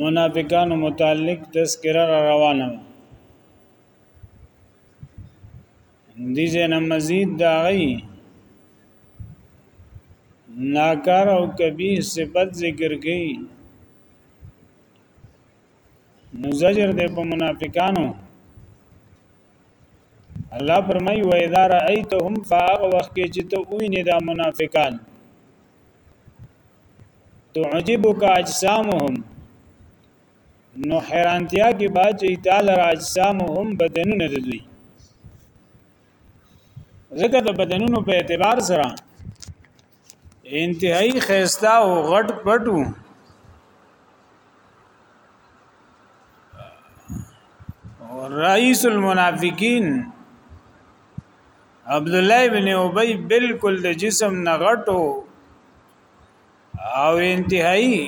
منافقانو متعلق تذکرہ را روانه دي جنا مزید دا غي ناکار او کبیح صفت ذکر کړي نو زجر دې په منافقانو الله فرمای و اذا رایتهم فاغ وخت کې چې ته وینې دا منافقان تعجبک اجسامهم نو حیرانتیا کې با چې تعالی اجسامهم بدنونه دوی ځکه د بدنونو په اعتبار سره انتهایی خيستا او غټ پټو رئیس المنافقین عبد الله ابن ابي بالکل د جسم نه غټو او انتهایی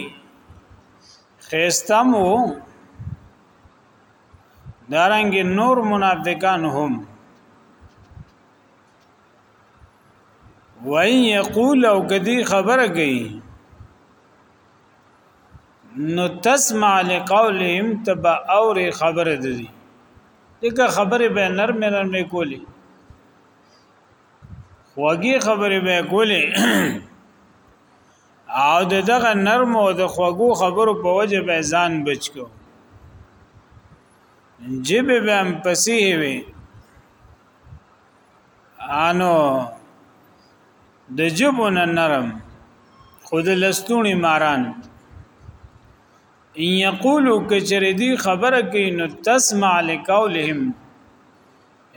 خيستم وو دارنګ نور منافقان هم وای یقول او کدی خبره کوي نو تسمع لقولهم تبا اور خبره دي دغه خبره به نرم نرم کولی خوږی خبره به کولی او دغه نرم او د خوږو خبرو په وجه به ځان بچ کو جب به هم پسیه وي انو د جبون نرم خود لستونی ماران ان یقولو کچری دی خبره کوي نو تسمع لقولهم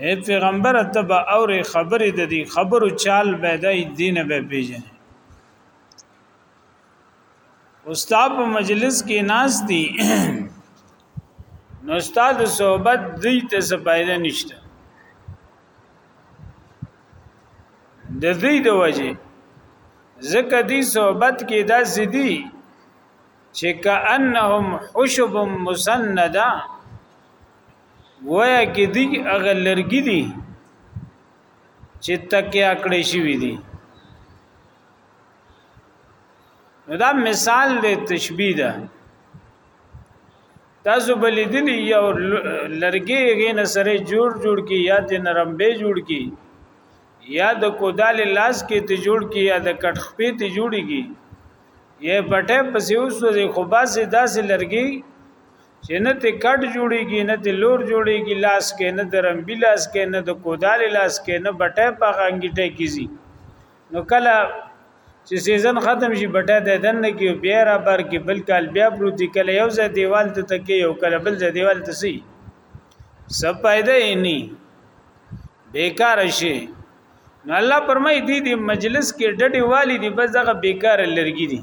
اے پیغمبر تبا اور خبره د دې خبرو چال بيدای دین به پیژنه استاد په مجلس کې ناز دي نو استاد صحبت دوی ته څه فائدہ نشته د دوی د وجه ځکه دی صحبت کې دا زدي چې کأنهم حشب مسنده ویا کې دی اغه لرګي دي چې تکیا کړې شوی دي دا مثال دی تشبیه ده تاسو بل لیدلی یو لرګي غین سره جوړ جوړ کی یا د نرمبه جوړ کی یا د کودال لاس کې ته جوړ کی یا د کټخپې ته جوړیږي یې پټه پسې وسوځي خو باسي داسې لرګي چې نه ته کټ جوړیږي نه ته لور جوړیږي لاس کې نه درمبي لاس کې نه د کودال لاس کې نه بټه په غنګټه کیږي نو کله چې سیزن ختم شي بټه د دن نه کې بیا را بر کې بل کال بیا پروتي کله یو ځای دیوال ته تکي یو کله بل ځای دیوال ته سي سب پیدا یې نه بیکار شي نو الله پرمای دی دی مجلس کې ډډې والی دی بس دغه بیکار لرګي دي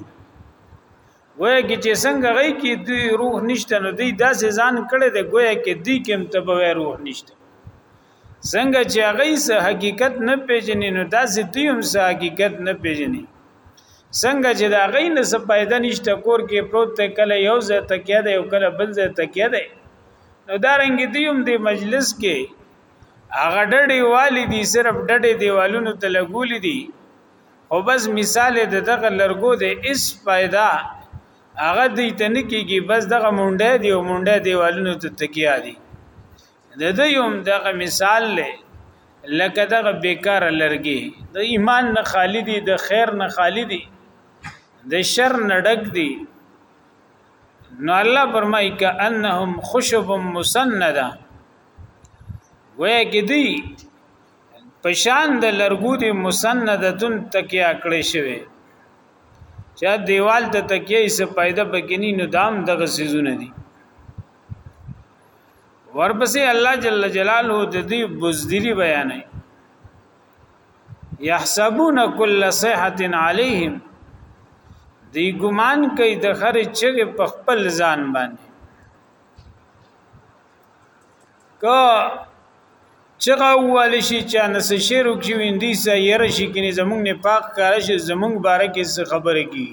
وای کی چې څنګه غي کې دی روح نشته نو دی داسې ځان کړي دی ګویا کې دی کوم تبوي روح نشته څنګه چې هغه سه حقیقت نه پیژني نو داسې دوی هم سه حقیقت نه پیژني څنګه چې دا غي نه څه پیدا نشته کور کې پروت ته کله یو ځای تکیه ده یو کله بل ځای تکیه ده نو دا رنګ دی هم د مجلس کې هغه ډډې والی دي صرف ډډې دیوالونو ته لګولې دي او بس مثال د دغه لرګو د اس پیدا هغه دی ته نکیږي بس دغه مونډه دی او مونډه دیوالونو ته تکیه دي د دې یوم دغه مثال لې لکه دغه بیکار لرګي د ایمان نه خالی دي د خیر نه خالی دي د شر نه ډک دي نو الله فرمایي ک انهم خشب مسنده وای کې دي پشان د لرګو دي مسندتون تکیا کړی شوی چا دیوال ته تکیه یې څه پیدا بګینی نو دام دغه سيزونه دي ورپسې الله جل جلاله د دې بزدلی بیانې یحسبون کل صیحه علیهم دی ګمان کوي د خر چغه په خپل ځان باندې که چغه ول شي چې نس شیرو کې ویندي سیر شي کې زمونږ نه پاک کار شي زمونږ باره کې خبره کی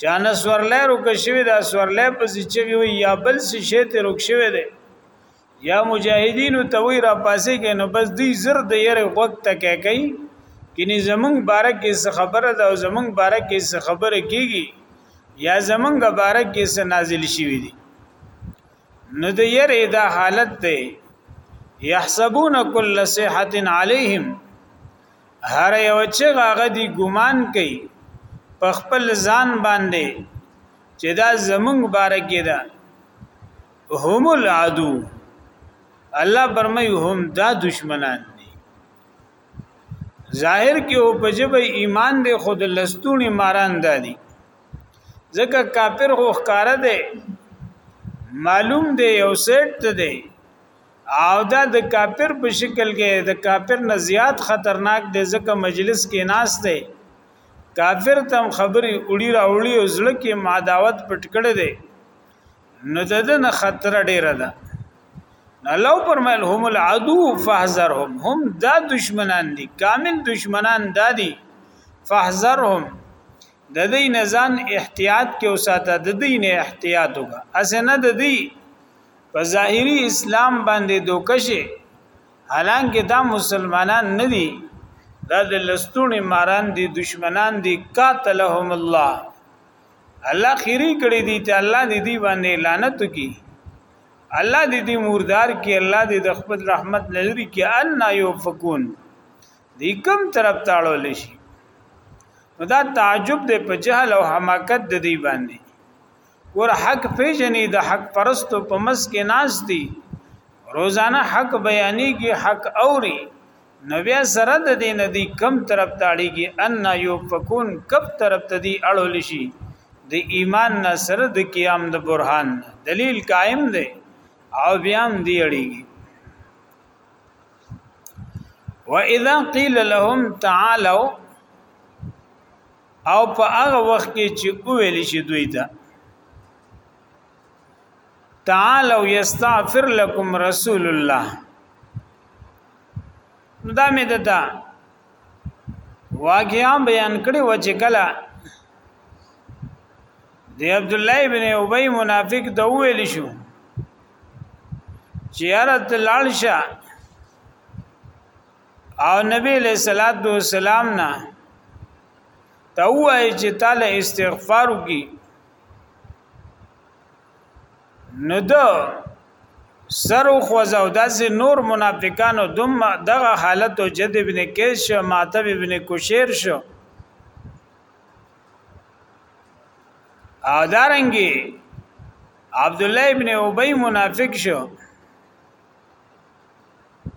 چانه سورلې روک شوی دا سورلې په سچې وی یا بل څه شی ته روک شوی دی یا مجاهدینو ته وی را پاسې کې نو بس دی زر د یره وخت تک کوي کینی زمنګ بارک کې څه خبره ده او زمنګ بارک کې څه خبره کیږي یا زمنګ بارک کې څه نازل شوی دی نو د یره دا حالت ته یحسبون کل صحت علیهم هر یو چې هغه دی ګمان کوي په خپل ځان باندې چې دا زمونږ باره کې ده هم العدو الله برمي هم دا دشمنان دي ظاهر کې او په جبه ایمان دی خود لستونی ماران دادي ځکه کافر خو ښکاره دی معلوم دی یو سیټ دی او دا د کافر په شکل کې د کافر نه زیات خطرناک دی ځکه مجلس کې ناس دی کافر تم خبري اړي راوړي او زړه کې ماداوت پټ کړي دی نو د دې نه خطر ډیره ده الله پرمل هم العدو فاحذرهم هم دا دشمنان دي کامل دشمنان دادي فاحذرهم د دې نزان احتیاط کې اوساته د دې نه احتیاط وکړه اسنه د دې په ظاهری اسلام باندې دوکشه حالانکه دا مسلمانان نه دي دا د لستونی ماران دي دشمنان دي قاتلهم الله الله خيري کړی دي ته الله دې دی باندې لعنت کی الله دې دې مردار کې الله دې د خپل رحمت لری کې ان یوفقون دې کم طرف تاړو لشي دا تعجب دې په جهل او حماقت دې باندې ګور حق پیژنې د حق پرستو په مس کې ناز دي روزانه حق بیانېږي حق اوري نو بیا سره د دې ندی کم طرف تاړيږي ان یو فكون کب طرف ته دی اړول شي د ایمان نه سره د قیام د برهان دلیل قائم دی او بیا هم دی اړيږي واذا قيل لهم تعالوا او په هغه وخت کې چې ویل شي دوی ته تعالوا یستغفر لكم رسول الله دا مې دتا واقعیا بیان کړي و چې کله دی عبد الله ابن ابي منافق ته ویل شو چې یارت لاړشه او نبی علیہ الصلات والسلام نه ته وای چې تعالی استغفار وکي نو دو سر او خوځاو داسې نور منافقانو دم دغه حالت او جد ابن کیس شو ماتب ابن کوشیر شو او دارنګي عبد الله ابن ابي منافق شو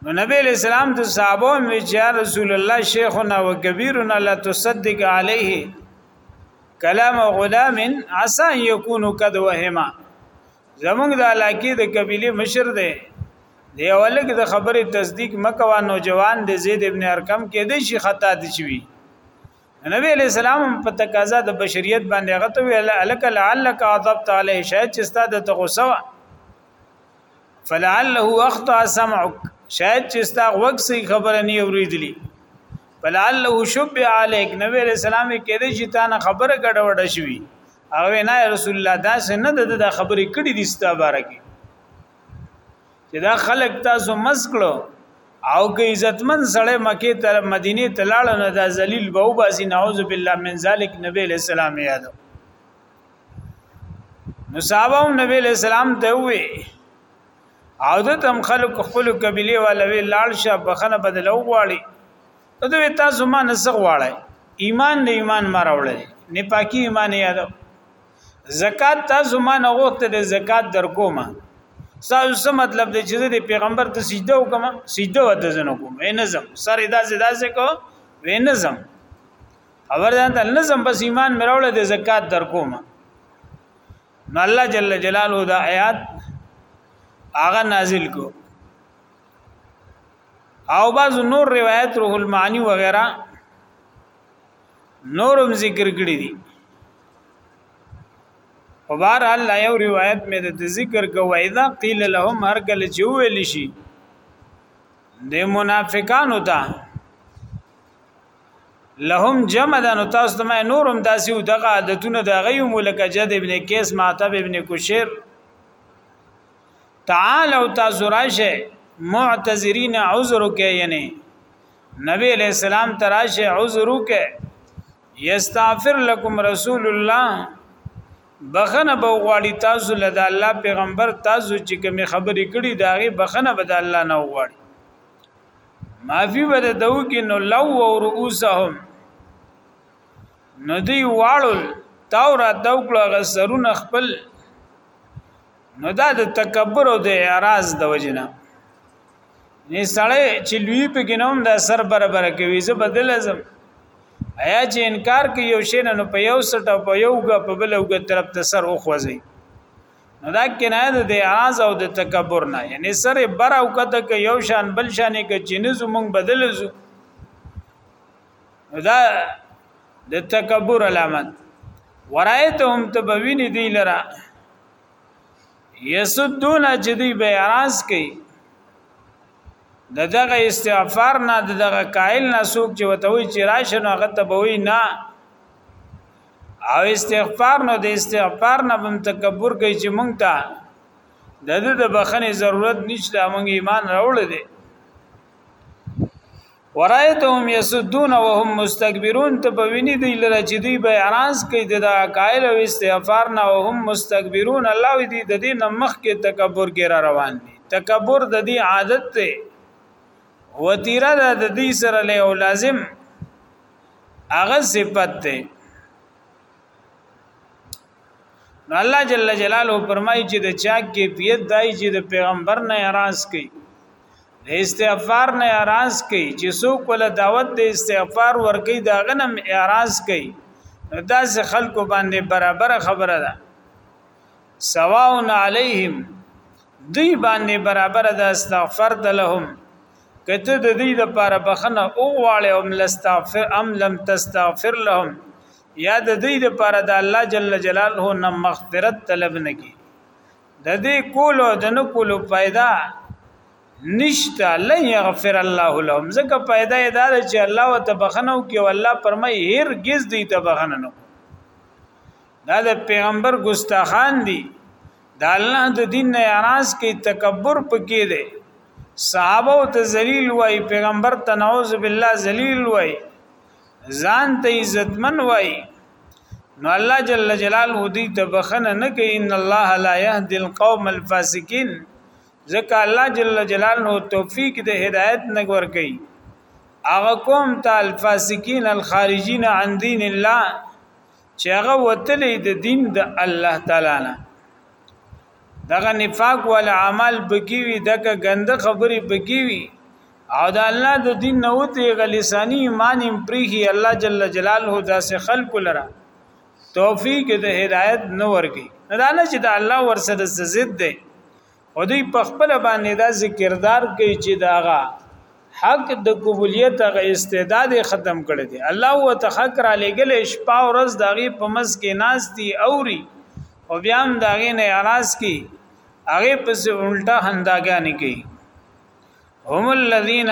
نو نبی علیہ السلام ته صحابه وی چې رسول الله شیخنا و کبیرنا لا تصدق علیه کلام غلام عسى ان يكون قد وهما زمونږ د علاقې د قبيله مشر دی دی اولګ د خبرې تصدیق مکوا نوجوان د زید ابن ارقم کې دی شي خطا دي شي نبی علیہ السلام په تقاضا د بشریت باندې غته ویل الک لعلک عذبت علیه شاید چې ستاده تغوسه فلعله اخطا سمعك شاید چې ستا غوږ سي خبره نه اوریدلی فلعله شب عليك نبی عليه السلام کې دې چې تا نه خبره ګډوډه شوی هغه نه رسول الله دا سنه د خبرې کړې دي ستا بارکه چې دا خلک تاسو مسکړو او که عزتمن سړی مکه تر مدینه تلاړ نه دا ذلیل به وباسي نعوذ بالله من ذلک نبی علیہ السلام یادو نو صحابه هم نبی علیہ السلام ته وی او د تم خلق خپل قبيله والا وی لاړ شه بخنه بدلو غواړي نو دوی تاسو ما نسغ غواړي ایمان د ایمان ما راوړل نه پاکي ایمان یاد زکات تاسو ما نه غوښته د زکات در کومه تاسو څه مطلب دی چې د پیغمبر ته سجده وکم سجده وته زنه کوم وینځم سره داسې داسې کو وینځم خبر ده ته نظم بس ایمان مروړه د زکات در کوم نو الله جل جلاله دا آیات هغه نازل کو او بعض نور روایت روح المعانی وغیرہ نورم ذکر کړی دي په بار الله یو روایت مې د ذکر کوي دا قیل لهم هر کله چې ویل شي د منافقانو ته لهم جمع ده نو تاسو ته نورم داسې او دغه عادتونه د غیو ملک جد ابن کیس معتب ابن کشیر تعالو تاسو راشه معتذرین عذر کې یعنی نبی علیہ السلام تراشه عذر کې یستغفر لكم رسول الله بخنه به غواړي تاسو له الله پیغمبر تاسو چې کوم خبرې کړي داغه بخنه به د الله نه غواړي معافی به دو کې نو لو او رؤسهم ندی واړو تاو را تاو کړه غسرون خپل نو دا د تکبر او د اعراض د وجنه نه سړی چې لوی په ګنوم د سر برابر کوي زه بدل ازم ایا چې انکار کوي یو شین نو په یو سټ په یو غ په بل وګ طرف ته سر او خوځي نو دا کنایه د اعراض او د تکبر نه یعنی سره بر او کته ک یو شان بل شان ک چینه زمون بدل زو نو دا د تکبر علامت ورایتهم تبوین دی لرا یسدون چې دی به اعراض کوي دغه استغفار نه دغه قائل نه سوق چې وته وی چې راشه نو هغه تبوی نه او استغفار نو د استغفار نه بم تکبر کوي چې مونږ ته د دې د بخنې ضرورت نشته مونږ ایمان راوړل دي ورایتهم یسدون وهم مستكبرون ته په ویني دی لره چې دوی به اعتراض کوي د قائل او استغفار نه وهم مستكبرون الله دې د دې نمخ کې تکبر کې را روان دي تکبر د دې عادت ته وتیره د دې سره له لازم هغه صفت ده نو الله جل جلاله فرمایي چې د چا کې بیت دای چې د پیغمبر نه اراز کوي د استغفار نه اراز کوي چې څوک ول دعوت د استغفار ورګي دا غنم اراز کوي دا ځ خلکو باندې برابر خبره ده سواون علیهم دوی باندې برابر ده استغفر لهم کته د دې لپاره بخنه او غواړي او ملستغفر ام لم تستغفر لهم یا د دې لپاره د الله جل جلاله نه مغفرت طلب نه کی د دې کولو د نه کولو پیدا نشتا لن یغفر الله لهم ځکه پیدا یې دا چې الله وت بخنو کې او الله پرمای هرگز دې ته بخنه نه دا د پیغمبر ګستاخان دي د الله د دین نه اعتراض کوي تکبر پکې دی صحابه او ته ذلیل وای پیغمبر ته نعوذ بالله ذلیل وای ځان ته عزتمن وای نو الله جل جلاله دې ته بخنه نه کوي ان الله لا يهدي القوم الفاسقين ځکه الله جل جلاله توفیق د هدایت نګور کوي هغه قوم ته الفاسقین الخارجین عن دین الله چې هغه وتلې د دین د الله تعالی نه دغه نفاق ول عمل بګیوي دغه غنده خبرې بګیوي او د الله د دین نه وته غلیسانی ایمان پریږي الله جل جلاله داسې خلق لره توفیق د هدایت نه ورګي نه نه چې د الله ورسره ضد دی او دوی په خپل باندې دا ذکردار کوي چې داغه حق د قبولیت غ استعداد ختم کړی دی الله هو ته حق را لګل شپه او ورځ داغي په مس کې ناز دي اوري او بیا هم داغي نه اراز کی هغه پس الټا هنداګانی کوي هم الذين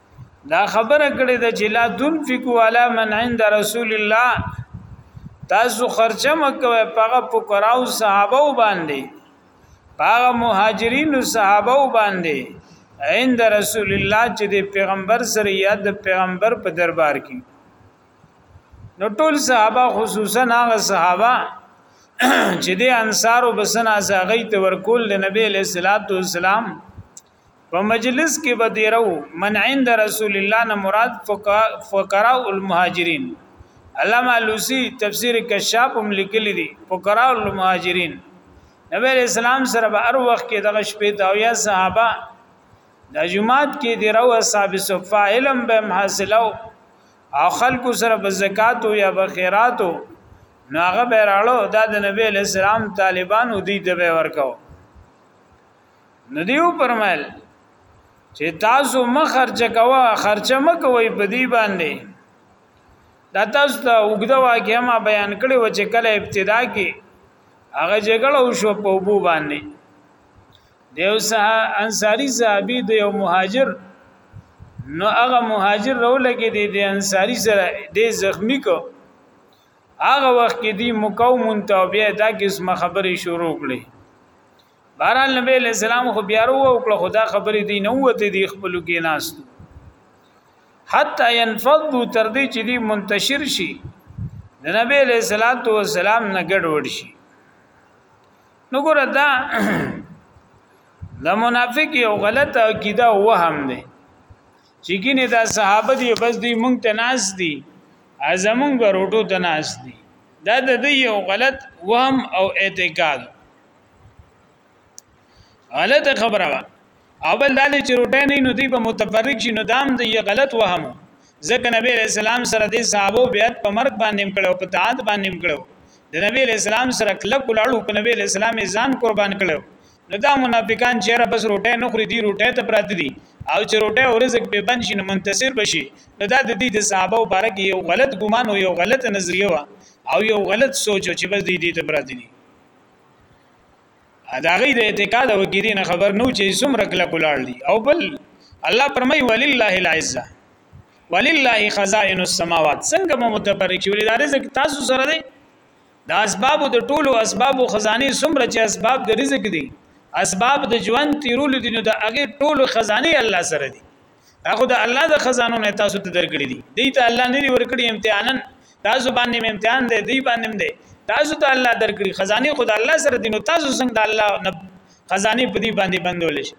دا خبره کړې ده چې لا تنفقوا علی من عند رسول الله تاسو خرچه مکوي پاغه فقراو صحابه باندې پاغه مهاجرین صحابه باندې عند رسول الله چې د پیغمبر سره یا د پیغمبر په دربار کې نو ټول صحابه خصوصا هغه صحابه چې د انصارو بسنا زاغی ته ورکول د نبی له صلوات و سلام په مجلس کې به دیرو من عند رسول الله نه مراد فقراء المهاجرین علامه لوسی تفسیر کشاف هم لیکلی دی فقراء المهاجرین نبی اسلام سره به هر وخت کې دغه شپې دا یا صحابه د جمعات کې دیرو اصحاب صفه علم به حاصلو او خلکو سره به زکات او یا به خیرات او ناغه به راړو دا د نبی اسلام طالبانو دی د به ورکاو ندیو پرمایل چې تاسو مخ خرچ کوا خرچ مکوي په دی باندې دا تاسو ته وګدا واقعیا ما بیان کړی و چې کله ابتدا کې هغه جګړه وشو په وبو باندې دیو سه انصاری صحابي د یو مهاجر نو هغه مهاجر رول کې دی د انصاری سره د زخمی کو هغه وخت کې دی مقاومون توبیه دا قسمه خبرې شروع کړي بهرحال نبی علیہ السلام خو بیا ورو وکړه خدا خبرې دی نه وته دی خپل کې ناس حتا ينفض تر دې چې دی منتشر شي د نبی علیہ الصلوۃ والسلام نه ګډ وډ شي نو ګور دا د منافق یو غلط عقیده وهم دی چې ګینه دا صحابه دی بس دی مونږ ته ناس دي ازمون غروټو ته ناس دي دا د یو غلط وهم او اعتقاد غلطه خبره وا او بل دا چې روټه نه نو دی په متفرق شي نو دام دی غلط وهم ځکه نبی رسول الله سره د صحابه بیعت په مرګ باندې کړو په تعاد باندې کړو د نبی رسول الله سره کله کولاړو په نبی رسول الله ځان قربان کړو نو دا منافقان چې را بس روټه نه خوري دی روټه ته پراته دي او چې روټه او رزق به بند شي نو منتصر بشي نو دا د دې د صحابه مبارک یو غلط ګمان او یو غلط نظریه وا او یو غلط سوچ چې بس دې دې ته پراته دي دا غي د اعتقاد او عقیده نه خبر نو چې څومره کله کولاړ دي او بل الله پرمای ولله العزه ولله خزائن السماوات څنګه مو متبرک شول دا رزق تاسو سره دی دا اسباب د ټولو اسباب او خزانه څومره چې اسباب د رزق دي اسباب د ژوند تیرول دي نو د هغه ټولو خزانه الله سره دي هغه د الله د خزانو نه تاسو ته درکړي دي دی ته الله نه دی ورکړي امتحانن تاسو باندې امتحان دی دی باندې دی تاسو ته الله درکړي خزانه خود الله سره دینو تاسو څنګه د الله خزانه په دې باندې بندول شي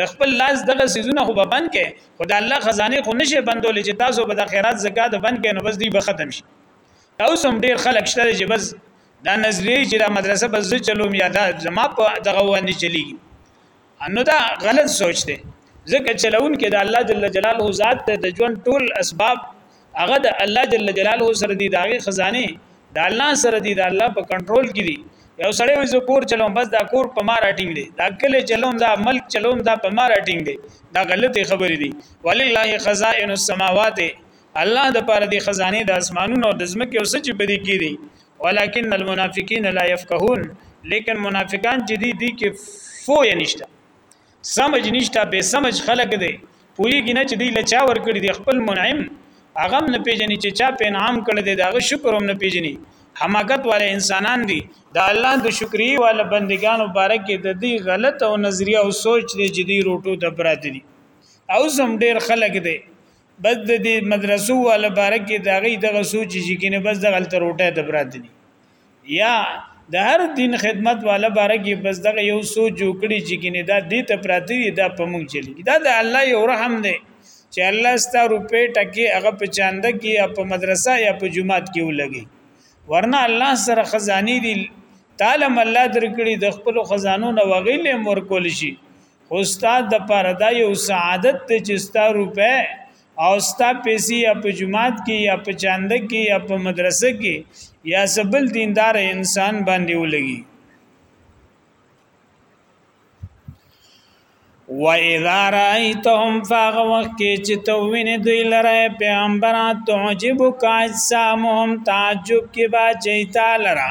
د خپل لاس دغه سيزونه خو به بند کې خدای الله خزانه خو نشي بندول چې تاسو به د خیرات زکات بند کې نو بس دی به ختم شي او سم ډیر خلک شته چې بس دا نظریه چې دا مدرسه بس چلوم یا دا زما په دغه باندې چلیږي نو دا غلط سوچ دی ځکه چلون کې د الله جل جلاله ذات ته د ژوند ټول اسباب هغه د الله جل جلاله سره دي داغه خزانه د الله سره دي د الله په کنټرول کې دي یو سړی وي زه کور چلوم بس دا کور په ما راټینګ دی دا کله چلوم دا ملک چلوم دا په ما راټینګ دی دا غلطه خبرې دي ولله خزائن السماوات الله د پاره دي خزانه د اسمانونو د زمکه او سچ په دې کې دي ولکن المنافقین لا يفقهون لیکن منافقان چې دي دي کې فو یې نشته سمج نشته به سمج خلق دي پویږي نه چې دی لچا ور کړی دی خپل منعم هغه نه پیژني چې چا په انعام کړی دی داغه شکر هم نه پیژني حماقت والے انسانان دي دا الله د شکرې والا بندگانو بارک د دې غلط او نظریه او سوچ دی چې دی روټو د برات دي او زم ډیر خلک دی بس د دې مدرسو والا بارک دا غي دغه سوچ چې کینه بس دغه تل روټه د برات دي یا د هر دین خدمت والا بارک بس دغه یو سوچ جوړ کړي چې کینه دا دې ته پراتی دي دا په مونږ چلی دا د الله یو رحم دی چې الله ستا روپې ټکی هغه په چاند کې یا په مدرسه یا په جماعت کې ولګي ورنه الله سره خزاني دي تعالی الله درکړي د خپل خزانو نه وغیلې مور کول شي خو ستا د پاره دا یو سعادت ته چې ستا روپې او ستا پیسې یا په جماعت کې یا په چاند کې یا په مدرسه کې یا سبل دیندار انسان باندې ولګي و اذا رايتهم فاغ وقت کې چې تو وینې دوی لره پیغمبران تعجب کاج سامهم تعجب کې با چیتا لره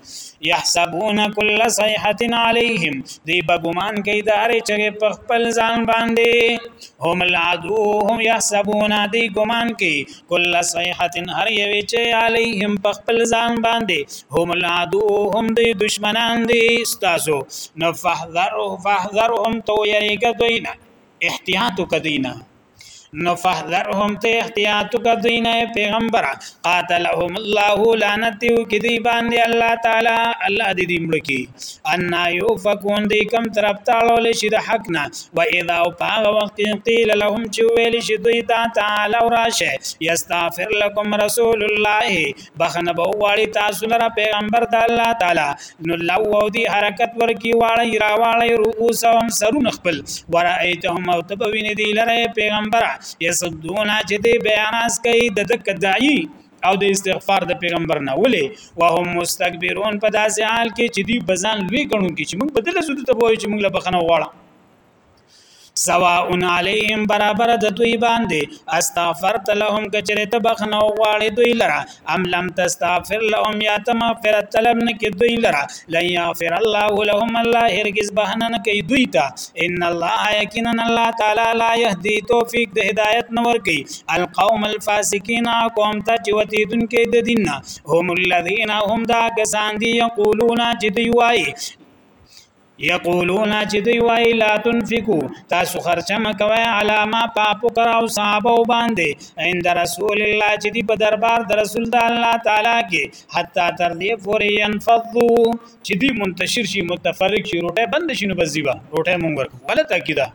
یحسبون کل صیحه علیهم دی په ګمان کې د هر چغه په خپل ځان باندې هم العدو هم یحسبون دی ګمان کې کل صیحه هر یوه چې علیهم په خپل ځان باندې هم العدو هم دی دشمنان دی استاسو نو فحذر فحذرهم تو یریګ دوینا احتیاط کدینا نو فحذرهم ته احتیاط کوي نه پیغمبر قاتلهم الله لعنت یو کې دی باندې الله تعالی الله دې دې مړ کی ان یوفقون دې کم طرف تاړول شي د حق نه و اذا او په وخت قیل لهم چې ویل شي دوی ته تعالی راشه یستغفر لكم رسول الله بخنه به وغواړي تاسو لره پیغمبر د الله تعالی نو لو او دی حرکت ورکی واړی راواړی رؤوس او سرون خپل ورایتهم او تبوینه دی لره پیغمبر یسدون چې دی بیاناس کوي د دک دای او د استغفار د پیغمبر نه ولې وهم مستكبرون په داسې حال کې چې دی بزان لوی غنو کې چې موږ بدل زو ته وایو چې موږ له بخنه وغواړو سواء علیهم برابر د دوی باندې استغفرت لهم کچره ته بخنه غواړي دوی لره ام لم تستغفر لهم یا ته مغفرت طلب نه کې دوی لره لن یغفر الله لهم الله هرگز بهنه نه کوي دوی ته ان الله یقینا الله تعالی لا يهدي توفیق د هدایت نور کوي القوم الفاسقین قوم ته چې وتی دن کې د دین هم الذين هم دا کسان دي یقولون چې دوی وایي یقولون چې دوی وای لا تنفقو تاسو خرچه مکوي علامه پاپو کراو صحابه باندې عند رسول الله چې دی په دربار د رسول د الله تعالی کې حتا تر دې پورې ينفضو چې دی منتشر شي متفرق شي روټه بند شي نو بزیبا روټه مونږ ورکو غلطه کیده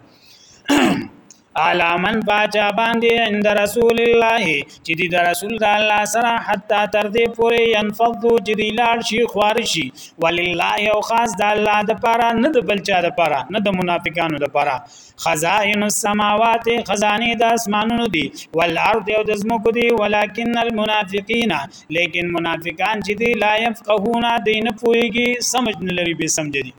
علی من پاچا باندې عند رسول الله چې دی د رسول د الله سره حتی تر دې پورې ينفضو چې دی لاړ شي خوار شي ولله او خاص د الله د پاره نه د بل چا د پاره نه د منافقانو د پاره خزائن السماوات خزانه د اسمانونو دي والارض او د زمکو دي ولکن المنافقین لیکن منافقان چې دی لا يفقهون دین پويږي سمجھ نه لري به سمجھ دي